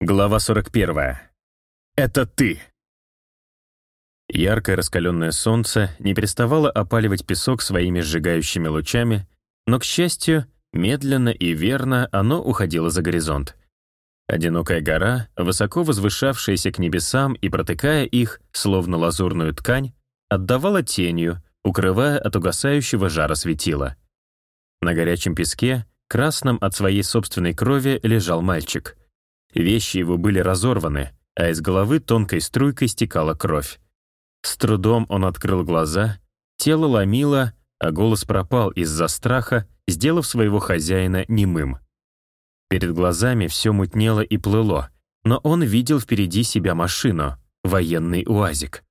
Глава 41. Это ты. Яркое раскаленное солнце не переставало опаливать песок своими сжигающими лучами, но, к счастью, медленно и верно оно уходило за горизонт. Одинокая гора, высоко возвышавшаяся к небесам и протыкая их, словно лазурную ткань, отдавала тенью, укрывая от угасающего жара светила. На горячем песке, красном от своей собственной крови, лежал мальчик. Вещи его были разорваны, а из головы тонкой струйкой стекала кровь. С трудом он открыл глаза, тело ломило, а голос пропал из-за страха, сделав своего хозяина немым. Перед глазами все мутнело и плыло, но он видел впереди себя машину, военный УАЗик.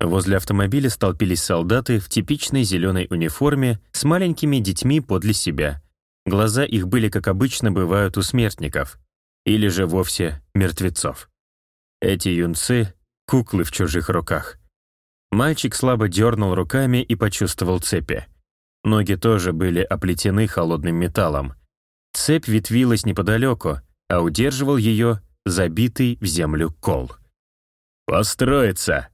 Возле автомобиля столпились солдаты в типичной зеленой униформе с маленькими детьми подле себя. Глаза их были, как обычно бывают у смертников, или же вовсе мертвецов. Эти юнцы — куклы в чужих руках. Мальчик слабо дернул руками и почувствовал цепи. Ноги тоже были оплетены холодным металлом. Цепь ветвилась неподалеку, а удерживал ее забитый в землю кол. «Построиться!»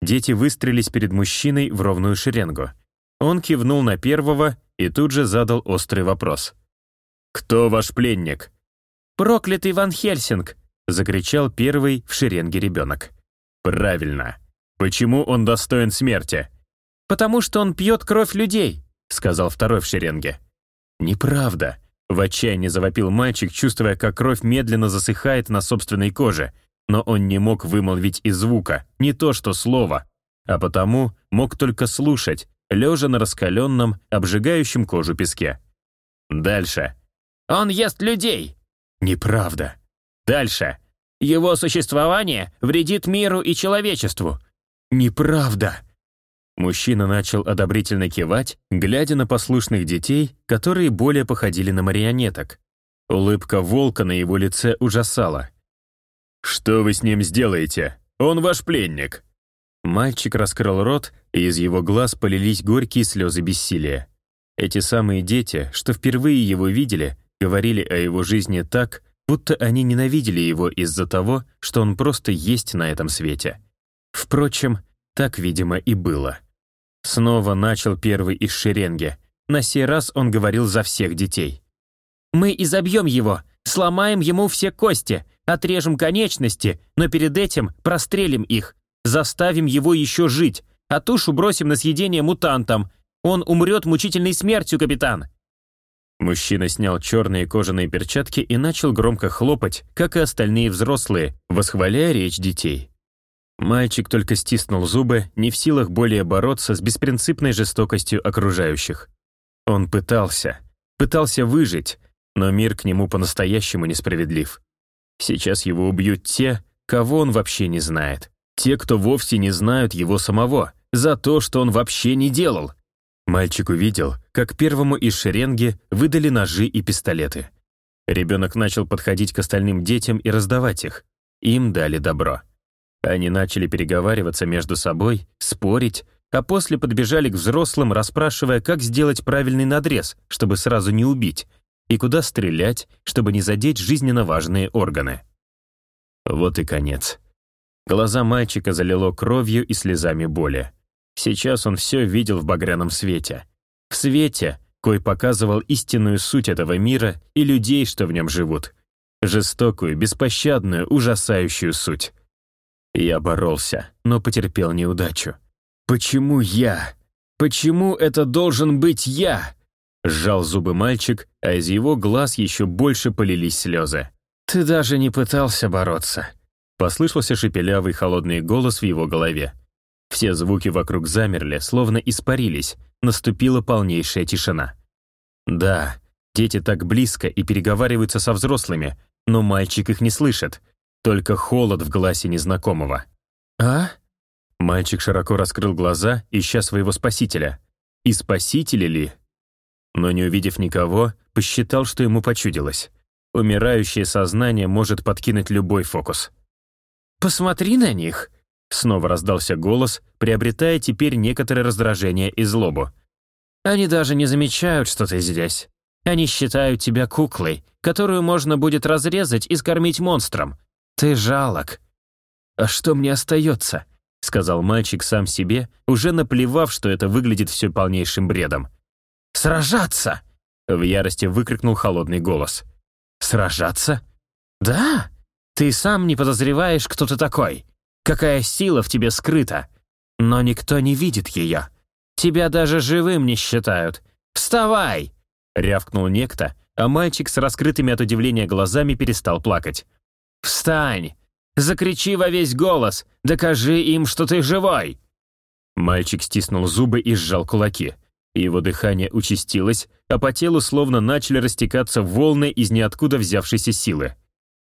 Дети выстрелились перед мужчиной в ровную шеренгу. Он кивнул на первого и тут же задал острый вопрос. «Кто ваш пленник?» «Проклятый Ван Хельсинг!» — закричал первый в шеренге ребенок. «Правильно. Почему он достоин смерти?» «Потому что он пьет кровь людей», — сказал второй в шеренге. «Неправда», — в отчаянии завопил мальчик, чувствуя, как кровь медленно засыхает на собственной коже, но он не мог вымолвить и звука, не то что слова, а потому мог только слушать, лежа на раскаленном, обжигающем кожу песке. Дальше. «Он ест людей!» Неправда. Дальше. Его существование вредит миру и человечеству. Неправда. Мужчина начал одобрительно кивать, глядя на послушных детей, которые более походили на марионеток. Улыбка волка на его лице ужасала. «Что вы с ним сделаете? Он ваш пленник!» Мальчик раскрыл рот, и из его глаз полились горькие слезы бессилия. Эти самые дети, что впервые его видели, говорили о его жизни так, будто они ненавидели его из-за того, что он просто есть на этом свете. Впрочем, так, видимо, и было. Снова начал первый из шеренги. На сей раз он говорил за всех детей. «Мы изобьем его, сломаем ему все кости, отрежем конечности, но перед этим прострелим их, заставим его еще жить, а тушу бросим на съедение мутантам. Он умрет мучительной смертью, капитан!» Мужчина снял черные кожаные перчатки и начал громко хлопать, как и остальные взрослые, восхваляя речь детей. Мальчик только стиснул зубы, не в силах более бороться с беспринципной жестокостью окружающих. Он пытался, пытался выжить, но мир к нему по-настоящему несправедлив. Сейчас его убьют те, кого он вообще не знает. Те, кто вовсе не знают его самого, за то, что он вообще не делал. Мальчик увидел, как первому из шеренги выдали ножи и пистолеты. Ребенок начал подходить к остальным детям и раздавать их. Им дали добро. Они начали переговариваться между собой, спорить, а после подбежали к взрослым, расспрашивая, как сделать правильный надрез, чтобы сразу не убить, и куда стрелять, чтобы не задеть жизненно важные органы. Вот и конец. Глаза мальчика залило кровью и слезами боли. Сейчас он все видел в багряном свете. В свете, кой показывал истинную суть этого мира и людей, что в нем живут. Жестокую, беспощадную, ужасающую суть. Я боролся, но потерпел неудачу. «Почему я? Почему это должен быть я?» Сжал зубы мальчик, а из его глаз еще больше полились слезы. «Ты даже не пытался бороться», — послышался шепелявый холодный голос в его голове. Все звуки вокруг замерли, словно испарились, наступила полнейшая тишина. Да, дети так близко и переговариваются со взрослыми, но мальчик их не слышит, только холод в глазе незнакомого. «А?» Мальчик широко раскрыл глаза, ища своего спасителя. И спасителя ли? Но не увидев никого, посчитал, что ему почудилось. Умирающее сознание может подкинуть любой фокус. «Посмотри на них!» Снова раздался голос, приобретая теперь некоторое раздражение и злобу. «Они даже не замечают, что ты здесь. Они считают тебя куклой, которую можно будет разрезать и скормить монстрам. «Ты жалок». «А что мне остается?» — сказал мальчик сам себе, уже наплевав, что это выглядит все полнейшим бредом. «Сражаться!» — в ярости выкрикнул холодный голос. «Сражаться? Да? Ты сам не подозреваешь, кто ты такой. Какая сила в тебе скрыта. Но никто не видит ее. Тебя даже живым не считают. Вставай!» — рявкнул некто, а мальчик с раскрытыми от удивления глазами перестал плакать. «Встань! Закричи во весь голос! Докажи им, что ты живой!» Мальчик стиснул зубы и сжал кулаки. Его дыхание участилось, а по телу словно начали растекаться волны из ниоткуда взявшейся силы.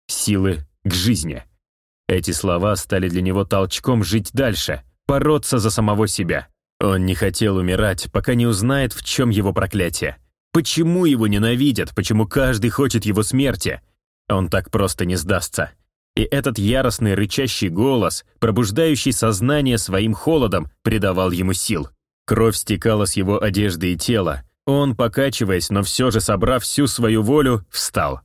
Силы к жизни. Эти слова стали для него толчком жить дальше, бороться за самого себя. Он не хотел умирать, пока не узнает, в чем его проклятие. Почему его ненавидят, почему каждый хочет его смерти. Он так просто не сдастся. И этот яростный рычащий голос, пробуждающий сознание своим холодом, придавал ему сил. Кровь стекала с его одежды и тела. Он, покачиваясь, но все же собрав всю свою волю, встал.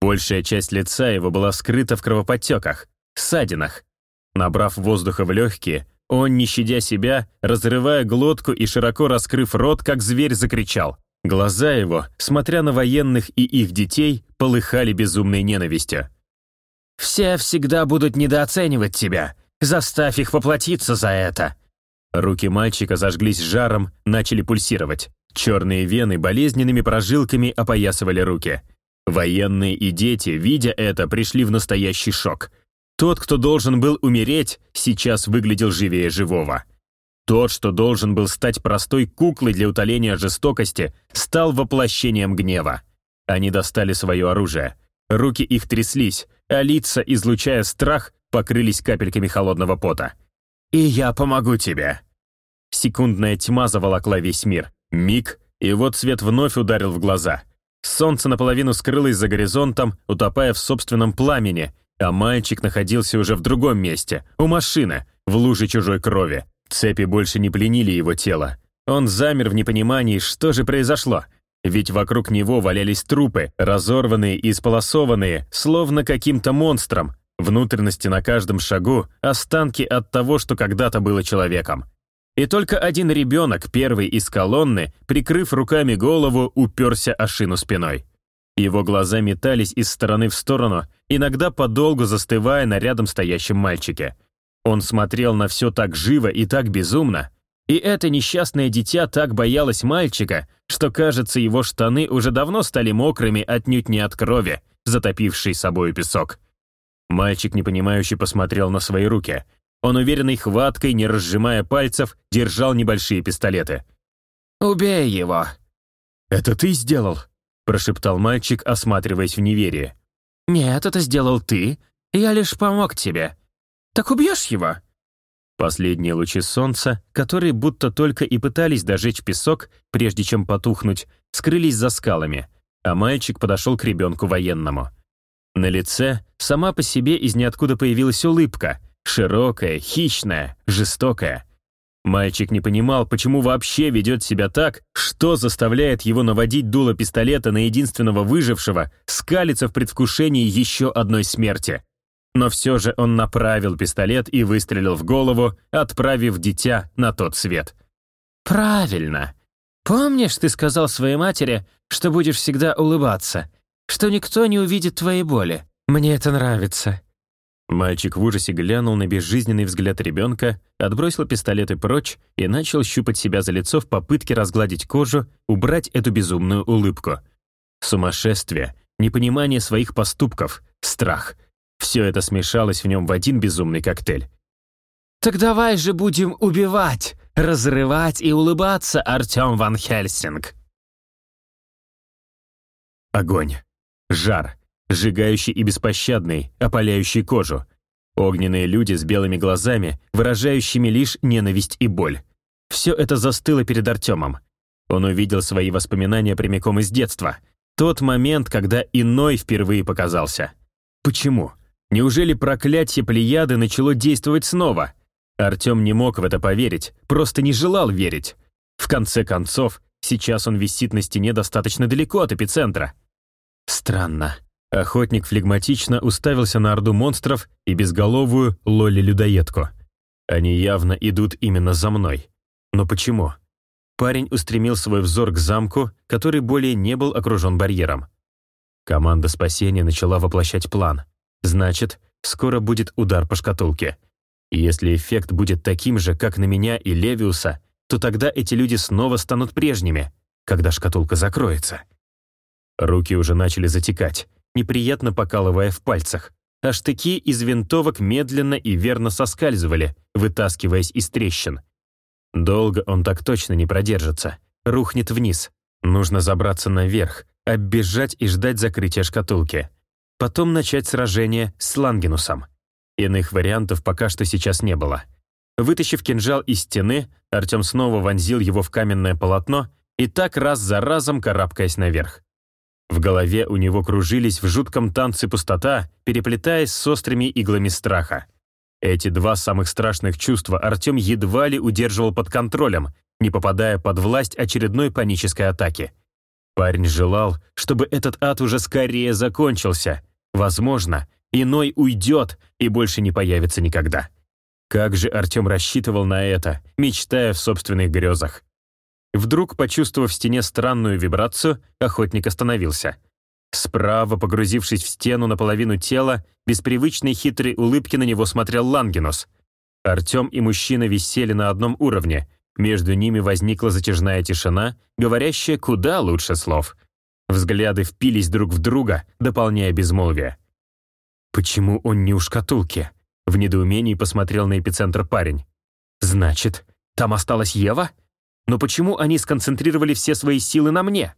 Большая часть лица его была скрыта в кровоподтеках, ссадинах. Набрав воздуха в легкие, он, не щадя себя, разрывая глотку и широко раскрыв рот, как зверь, закричал. Глаза его, смотря на военных и их детей, полыхали безумной ненавистью. «Все всегда будут недооценивать тебя. Заставь их поплатиться за это. Руки мальчика зажглись жаром, начали пульсировать. Черные вены болезненными прожилками опоясывали руки. Военные и дети, видя это, пришли в настоящий шок. Тот, кто должен был умереть, сейчас выглядел живее живого. Тот, что должен был стать простой куклой для утоления жестокости, стал воплощением гнева. Они достали свое оружие. Руки их тряслись, а лица, излучая страх, покрылись капельками холодного пота. «И я помогу тебе». Секундная тьма заволокла весь мир. Миг, и вот свет вновь ударил в глаза. Солнце наполовину скрылось за горизонтом, утопая в собственном пламени, а мальчик находился уже в другом месте, у машины, в луже чужой крови. Цепи больше не пленили его тело. Он замер в непонимании, что же произошло. Ведь вокруг него валялись трупы, разорванные и сполосованные, словно каким-то монстром, Внутренности на каждом шагу — останки от того, что когда-то было человеком. И только один ребенок, первый из колонны, прикрыв руками голову, уперся о шину спиной. Его глаза метались из стороны в сторону, иногда подолгу застывая на рядом стоящем мальчике. Он смотрел на все так живо и так безумно. И это несчастное дитя так боялось мальчика, что, кажется, его штаны уже давно стали мокрыми отнюдь не от крови, затопившей собою песок. Мальчик, непонимающе, посмотрел на свои руки. Он уверенной хваткой, не разжимая пальцев, держал небольшие пистолеты. «Убей его!» «Это ты сделал?» — прошептал мальчик, осматриваясь в неверие. «Нет, это сделал ты. Я лишь помог тебе. Так убьешь его?» Последние лучи солнца, которые будто только и пытались дожечь песок, прежде чем потухнуть, скрылись за скалами, а мальчик подошел к ребенку военному. На лице сама по себе из ниоткуда появилась улыбка, широкая, хищная, жестокая. Мальчик не понимал, почему вообще ведет себя так, что заставляет его наводить дуло пистолета на единственного выжившего, скалиться в предвкушении еще одной смерти. Но все же он направил пистолет и выстрелил в голову, отправив дитя на тот свет. «Правильно. Помнишь, ты сказал своей матери, что будешь всегда улыбаться? что никто не увидит твоей боли. Мне это нравится». Мальчик в ужасе глянул на безжизненный взгляд ребенка, отбросил пистолеты прочь и начал щупать себя за лицо в попытке разгладить кожу, убрать эту безумную улыбку. Сумасшествие, непонимание своих поступков, страх. Все это смешалось в нем в один безумный коктейль. «Так давай же будем убивать, разрывать и улыбаться, Артем Ван Хельсинг!» Огонь. Жар, сжигающий и беспощадный, опаляющий кожу. Огненные люди с белыми глазами, выражающими лишь ненависть и боль. Все это застыло перед Артемом. Он увидел свои воспоминания прямиком из детства. Тот момент, когда иной впервые показался. Почему? Неужели проклятие Плеяды начало действовать снова? Артем не мог в это поверить, просто не желал верить. В конце концов, сейчас он висит на стене достаточно далеко от эпицентра. Странно. Охотник флегматично уставился на орду монстров и безголовую Лоли-людоедку. Они явно идут именно за мной. Но почему? Парень устремил свой взор к замку, который более не был окружен барьером. Команда спасения начала воплощать план. Значит, скоро будет удар по шкатулке. Если эффект будет таким же, как на меня и Левиуса, то тогда эти люди снова станут прежними, когда шкатулка закроется. Руки уже начали затекать неприятно покалывая в пальцах, а штыки из винтовок медленно и верно соскальзывали, вытаскиваясь из трещин. Долго он так точно не продержится, рухнет вниз. Нужно забраться наверх, оббежать и ждать закрытия шкатулки. Потом начать сражение с Лангенусом. Иных вариантов пока что сейчас не было. Вытащив кинжал из стены, Артем снова вонзил его в каменное полотно и так раз за разом карабкаясь наверх. В голове у него кружились в жутком танце пустота, переплетаясь с острыми иглами страха. Эти два самых страшных чувства Артем едва ли удерживал под контролем, не попадая под власть очередной панической атаки. Парень желал, чтобы этот ад уже скорее закончился. Возможно, иной уйдет и больше не появится никогда. Как же Артем рассчитывал на это, мечтая в собственных грезах. Вдруг, почувствовав в стене странную вибрацию, охотник остановился. Справа, погрузившись в стену наполовину тела, без привычной хитрой улыбки на него смотрел Лангенус. Артем и мужчина висели на одном уровне. Между ними возникла затяжная тишина, говорящая куда лучше слов. Взгляды впились друг в друга, дополняя безмолвие. «Почему он не у шкатулки?» В недоумении посмотрел на эпицентр парень. «Значит, там осталась Ева?» Но почему они сконцентрировали все свои силы на мне?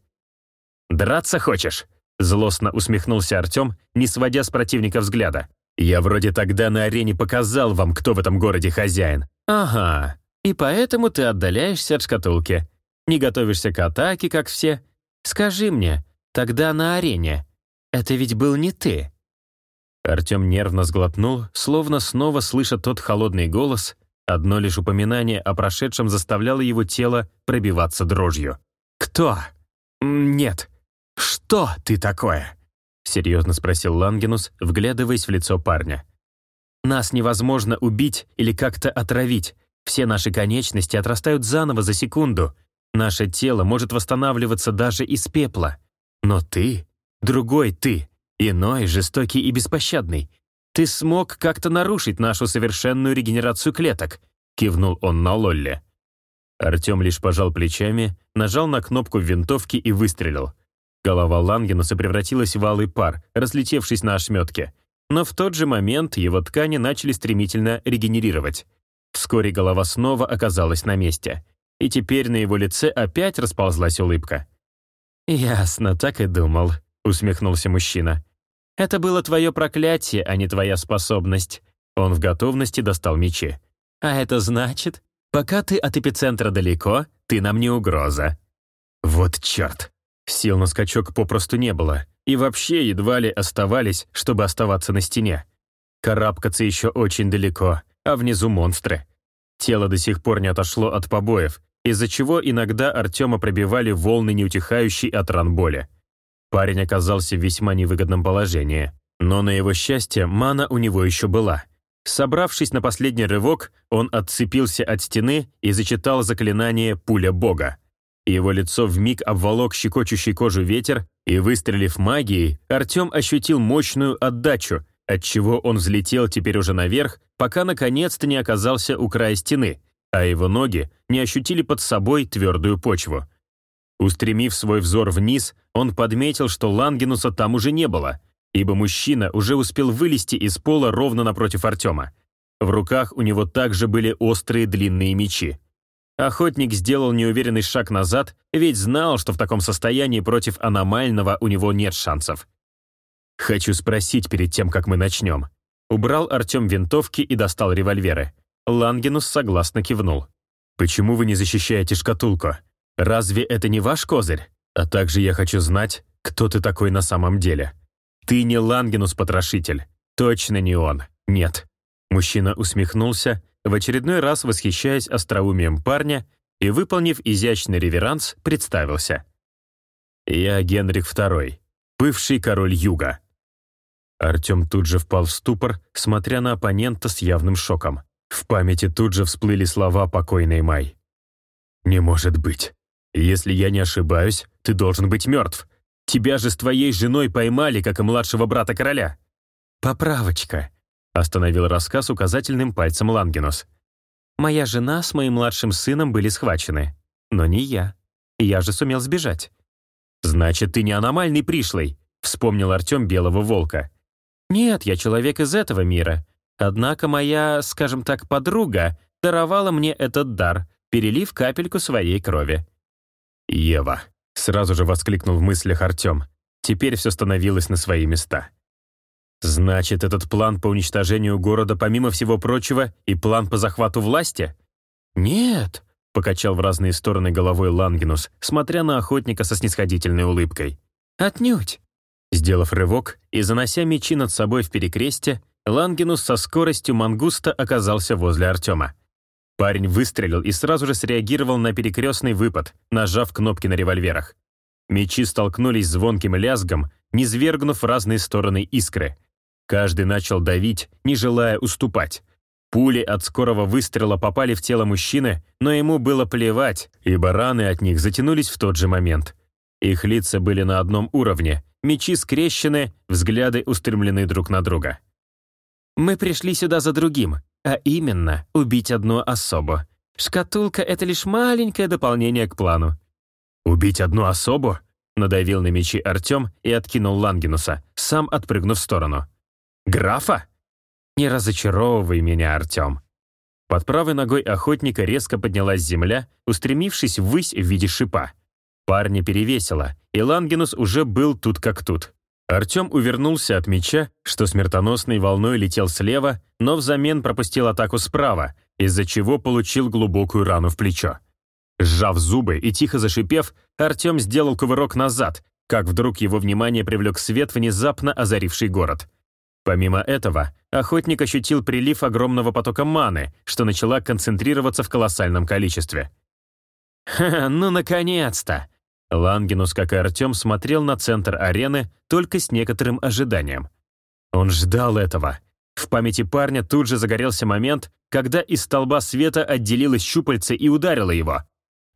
«Драться хочешь?» — злостно усмехнулся Артем, не сводя с противника взгляда. «Я вроде тогда на арене показал вам, кто в этом городе хозяин». «Ага, и поэтому ты отдаляешься от шкатулки. Не готовишься к атаке, как все. Скажи мне, тогда на арене. Это ведь был не ты». Артем нервно сглотнул, словно снова слыша тот холодный голос, Одно лишь упоминание о прошедшем заставляло его тело пробиваться дрожью. «Кто? Нет. Что ты такое?» Серьезно спросил Лангенус, вглядываясь в лицо парня. «Нас невозможно убить или как-то отравить. Все наши конечности отрастают заново за секунду. Наше тело может восстанавливаться даже из пепла. Но ты, другой ты, иной, жестокий и беспощадный, «Ты смог как-то нарушить нашу совершенную регенерацию клеток», кивнул он на Лолле. Артем лишь пожал плечами, нажал на кнопку винтовки и выстрелил. Голова Лангенуса превратилась в алый пар, разлетевшись на ошметке. Но в тот же момент его ткани начали стремительно регенерировать. Вскоре голова снова оказалась на месте. И теперь на его лице опять расползлась улыбка. «Ясно, так и думал», — усмехнулся мужчина. Это было твое проклятие, а не твоя способность». Он в готовности достал мечи. «А это значит, пока ты от эпицентра далеко, ты нам не угроза». Вот черт. Сил на скачок попросту не было, и вообще едва ли оставались, чтобы оставаться на стене. Карабкаться еще очень далеко, а внизу монстры. Тело до сих пор не отошло от побоев, из-за чего иногда Артема пробивали волны неутихающей от ран боли. Парень оказался в весьма невыгодном положении. Но на его счастье мана у него еще была. Собравшись на последний рывок, он отцепился от стены и зачитал заклинание «Пуля Бога». Его лицо вмиг обволок щекочущий кожу ветер, и, выстрелив магией, Артем ощутил мощную отдачу, отчего он взлетел теперь уже наверх, пока наконец-то не оказался у края стены, а его ноги не ощутили под собой твердую почву. Устремив свой взор вниз, он подметил, что Лангенуса там уже не было, ибо мужчина уже успел вылезти из пола ровно напротив Артема. В руках у него также были острые длинные мечи. Охотник сделал неуверенный шаг назад, ведь знал, что в таком состоянии против аномального у него нет шансов. «Хочу спросить перед тем, как мы начнем». Убрал Артем винтовки и достал револьверы. Лангенус согласно кивнул. «Почему вы не защищаете шкатулку? Разве это не ваш козырь? А также я хочу знать, кто ты такой на самом деле. Ты не Лангенус-потрошитель. Точно не он. Нет». Мужчина усмехнулся, в очередной раз восхищаясь остроумием парня и, выполнив изящный реверанс, представился. «Я Генрих II, бывший король Юга. Артем тут же впал в ступор, смотря на оппонента с явным шоком. В памяти тут же всплыли слова покойной Май. «Не может быть. Если я не ошибаюсь, ты должен быть мертв. Тебя же с твоей женой поймали, как и младшего брата короля». «Поправочка», — остановил рассказ указательным пальцем Лангенус. «Моя жена с моим младшим сыном были схвачены, но не я. Я же сумел сбежать». «Значит, ты не аномальный пришлый», — вспомнил Артем Белого Волка. «Нет, я человек из этого мира. Однако моя, скажем так, подруга даровала мне этот дар, перелив капельку своей крови». «Ева», — сразу же воскликнул в мыслях Артем. Теперь все становилось на свои места. «Значит, этот план по уничтожению города, помимо всего прочего, и план по захвату власти?» «Нет», — покачал в разные стороны головой Лангенус, смотря на охотника со снисходительной улыбкой. «Отнюдь. Сделав рывок и занося мечи над собой в перекресте, Лангенус со скоростью мангуста оказался возле Артема. Парень выстрелил и сразу же среагировал на перекрестный выпад, нажав кнопки на револьверах. Мечи столкнулись звонким лязгом, низвергнув разные стороны искры. Каждый начал давить, не желая уступать. Пули от скорого выстрела попали в тело мужчины, но ему было плевать, ибо раны от них затянулись в тот же момент. Их лица были на одном уровне, Мечи скрещены, взгляды устремлены друг на друга. «Мы пришли сюда за другим, а именно убить одну особу. Шкатулка — это лишь маленькое дополнение к плану». «Убить одну особу?» — надавил на мечи Артем и откинул Лангенуса, сам отпрыгнув в сторону. «Графа?» «Не разочаровывай меня, Артем». Под правой ногой охотника резко поднялась земля, устремившись ввысь в виде шипа — Парня перевесило, и Лангенус уже был тут как тут. Артем увернулся от меча, что смертоносной волной летел слева, но взамен пропустил атаку справа, из-за чего получил глубокую рану в плечо. Сжав зубы и тихо зашипев, Артем сделал кувырок назад, как вдруг его внимание привлек свет, внезапно озаривший город. Помимо этого, охотник ощутил прилив огромного потока маны, что начала концентрироваться в колоссальном количестве. «Ха, ну наконец-то!» Лангенус, как и Артем, смотрел на центр арены только с некоторым ожиданием. Он ждал этого. В памяти парня тут же загорелся момент, когда из столба света отделилось щупальце и ударило его.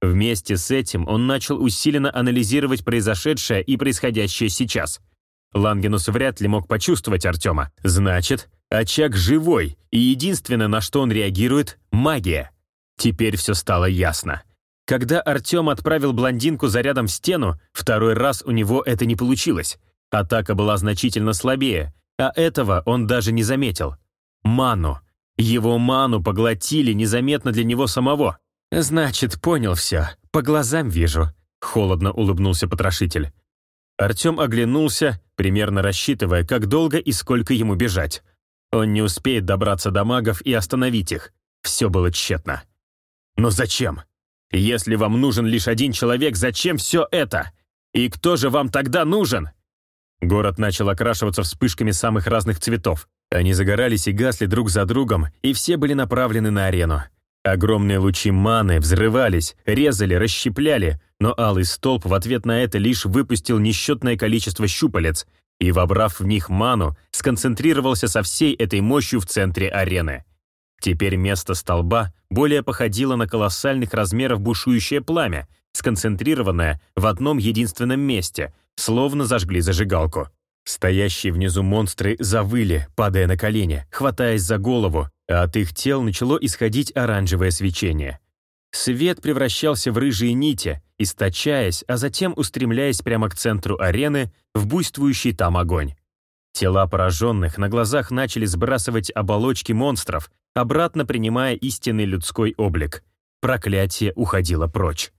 Вместе с этим он начал усиленно анализировать произошедшее и происходящее сейчас. Лангенус вряд ли мог почувствовать Артема. Значит, очаг живой, и единственное, на что он реагирует — магия. Теперь все стало ясно. Когда Артем отправил блондинку зарядом в стену, второй раз у него это не получилось. Атака была значительно слабее, а этого он даже не заметил. Ману. Его ману поглотили незаметно для него самого. «Значит, понял все. По глазам вижу», — холодно улыбнулся потрошитель. Артем оглянулся, примерно рассчитывая, как долго и сколько ему бежать. Он не успеет добраться до магов и остановить их. Все было тщетно. Но зачем? Если вам нужен лишь один человек, зачем все это? И кто же вам тогда нужен?» Город начал окрашиваться вспышками самых разных цветов. Они загорались и гасли друг за другом, и все были направлены на арену. Огромные лучи маны взрывались, резали, расщепляли, но алый столб в ответ на это лишь выпустил несчетное количество щупалец и, вобрав в них ману, сконцентрировался со всей этой мощью в центре арены. Теперь место столба более походило на колоссальных размеров бушующее пламя, сконцентрированное в одном единственном месте, словно зажгли зажигалку. Стоящие внизу монстры завыли, падая на колени, хватаясь за голову, а от их тел начало исходить оранжевое свечение. Свет превращался в рыжие нити, источаясь, а затем устремляясь прямо к центру арены в буйствующий там огонь. Тела пораженных на глазах начали сбрасывать оболочки монстров, обратно принимая истинный людской облик. Проклятие уходило прочь.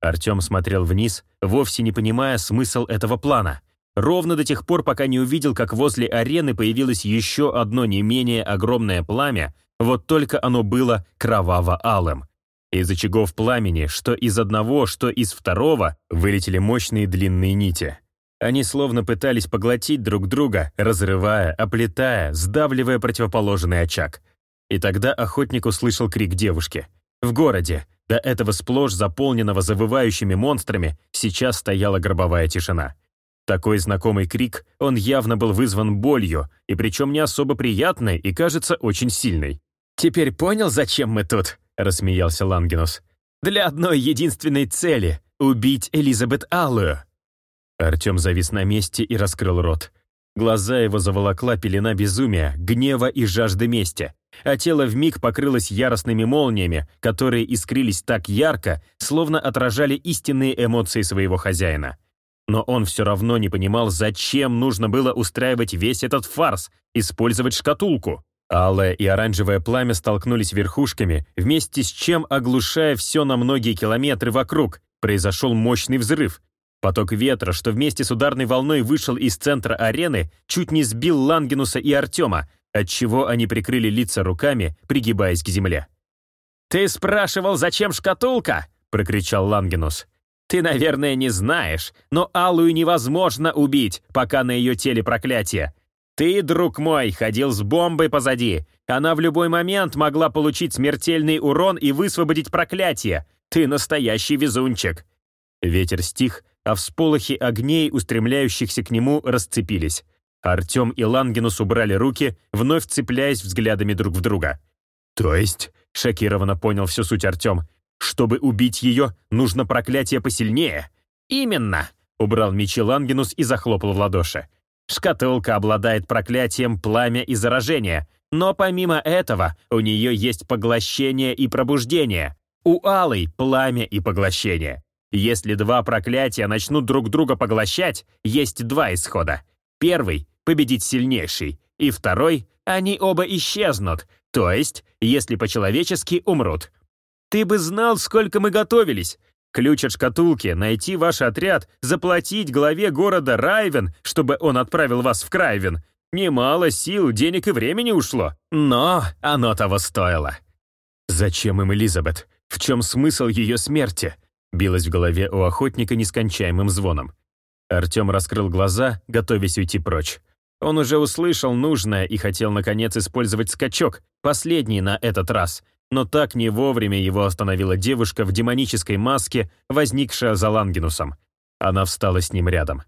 Артем смотрел вниз, вовсе не понимая смысл этого плана. Ровно до тех пор, пока не увидел, как возле арены появилось еще одно не менее огромное пламя, вот только оно было кроваво-алым. Из очагов пламени, что из одного, что из второго, вылетели мощные длинные нити. Они словно пытались поглотить друг друга, разрывая, оплетая, сдавливая противоположный очаг — и тогда охотник услышал крик девушки. В городе, до этого сплошь заполненного завывающими монстрами, сейчас стояла гробовая тишина. Такой знакомый крик, он явно был вызван болью, и причем не особо приятной и, кажется, очень сильной. «Теперь понял, зачем мы тут?» — рассмеялся Лангенус. «Для одной единственной цели — убить Элизабет Аллую». Артем завис на месте и раскрыл рот. Глаза его заволокла пелена безумия, гнева и жажды мести, а тело вмиг покрылось яростными молниями, которые искрились так ярко, словно отражали истинные эмоции своего хозяина. Но он все равно не понимал, зачем нужно было устраивать весь этот фарс, использовать шкатулку. Алое и оранжевое пламя столкнулись верхушками, вместе с чем, оглушая все на многие километры вокруг, произошел мощный взрыв, Поток ветра, что вместе с ударной волной вышел из центра арены, чуть не сбил Лангенуса и Артема, отчего они прикрыли лица руками, пригибаясь к земле. «Ты спрашивал, зачем шкатулка?» — прокричал Лангенус. «Ты, наверное, не знаешь, но Алую невозможно убить, пока на ее теле проклятие. Ты, друг мой, ходил с бомбой позади. Она в любой момент могла получить смертельный урон и высвободить проклятие. Ты настоящий везунчик». Ветер стих, а всполохи огней, устремляющихся к нему, расцепились. Артем и Лангенус убрали руки, вновь цепляясь взглядами друг в друга. «То есть?» — шокированно понял всю суть Артем. «Чтобы убить ее, нужно проклятие посильнее?» «Именно!» — убрал мечи Лангенус и захлопал в ладоши. «Шкатулка обладает проклятием пламя и заражение, но помимо этого у нее есть поглощение и пробуждение. У Алой пламя и поглощение. Если два проклятия начнут друг друга поглощать, есть два исхода. Первый — победить сильнейший, и второй — они оба исчезнут, то есть, если по-человечески, умрут. Ты бы знал, сколько мы готовились. Ключ от шкатулки, найти ваш отряд, заплатить главе города Райвен, чтобы он отправил вас в Крайвен. Немало сил, денег и времени ушло, но оно того стоило. Зачем им Элизабет? В чем смысл ее смерти? Билось в голове у охотника нескончаемым звоном. Артем раскрыл глаза, готовясь уйти прочь. Он уже услышал нужное и хотел, наконец, использовать скачок, последний на этот раз, но так не вовремя его остановила девушка в демонической маске, возникшая за Лангенусом. Она встала с ним рядом.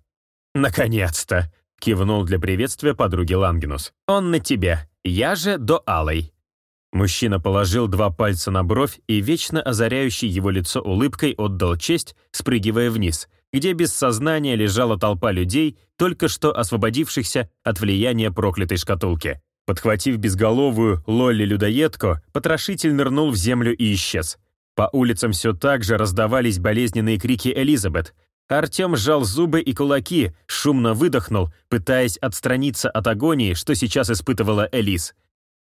«Наконец-то!» — кивнул для приветствия подруги Лангенус. «Он на тебе, я же до Алой». Мужчина положил два пальца на бровь и, вечно озаряющий его лицо улыбкой, отдал честь, спрыгивая вниз, где без сознания лежала толпа людей, только что освободившихся от влияния проклятой шкатулки. Подхватив безголовую Лолли-людоедку, потрошитель нырнул в землю и исчез. По улицам все так же раздавались болезненные крики Элизабет. Артем сжал зубы и кулаки, шумно выдохнул, пытаясь отстраниться от агонии, что сейчас испытывала Элис.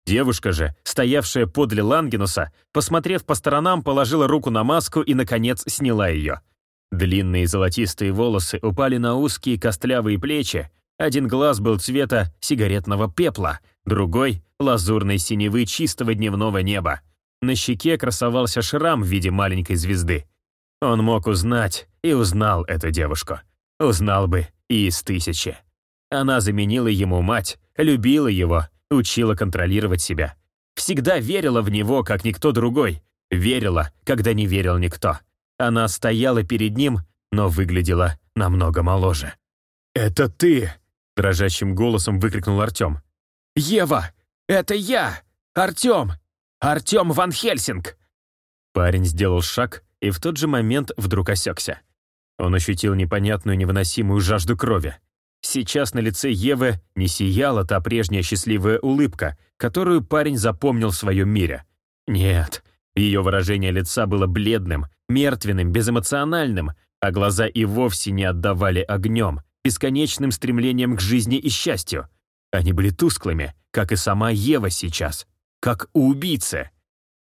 Девушка же, стоявшая подле Лангенуса, посмотрев по сторонам, положила руку на маску и, наконец, сняла ее. Длинные золотистые волосы упали на узкие костлявые плечи, один глаз был цвета сигаретного пепла, другой — лазурной синевы чистого дневного неба. На щеке красовался шрам в виде маленькой звезды. Он мог узнать и узнал эту девушку. Узнал бы и из тысячи. Она заменила ему мать, любила его Учила контролировать себя. Всегда верила в него, как никто другой. Верила, когда не верил никто. Она стояла перед ним, но выглядела намного моложе. «Это ты!» — дрожащим голосом выкрикнул Артем. «Ева! Это я! Артем! Артем Ван Хельсинг!» Парень сделал шаг и в тот же момент вдруг осекся. Он ощутил непонятную невыносимую жажду крови. Сейчас на лице Евы не сияла та прежняя счастливая улыбка, которую парень запомнил в своем мире. Нет, ее выражение лица было бледным, мертвенным, безэмоциональным, а глаза и вовсе не отдавали огнем, бесконечным стремлением к жизни и счастью. Они были тусклыми, как и сама Ева сейчас, как у убийцы.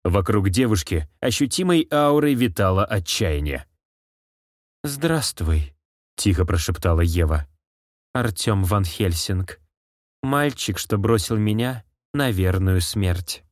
Вокруг девушки ощутимой аурой витало отчаяние. «Здравствуй», — тихо прошептала Ева. Артем Ван Хельсинг. Мальчик, что бросил меня на верную смерть.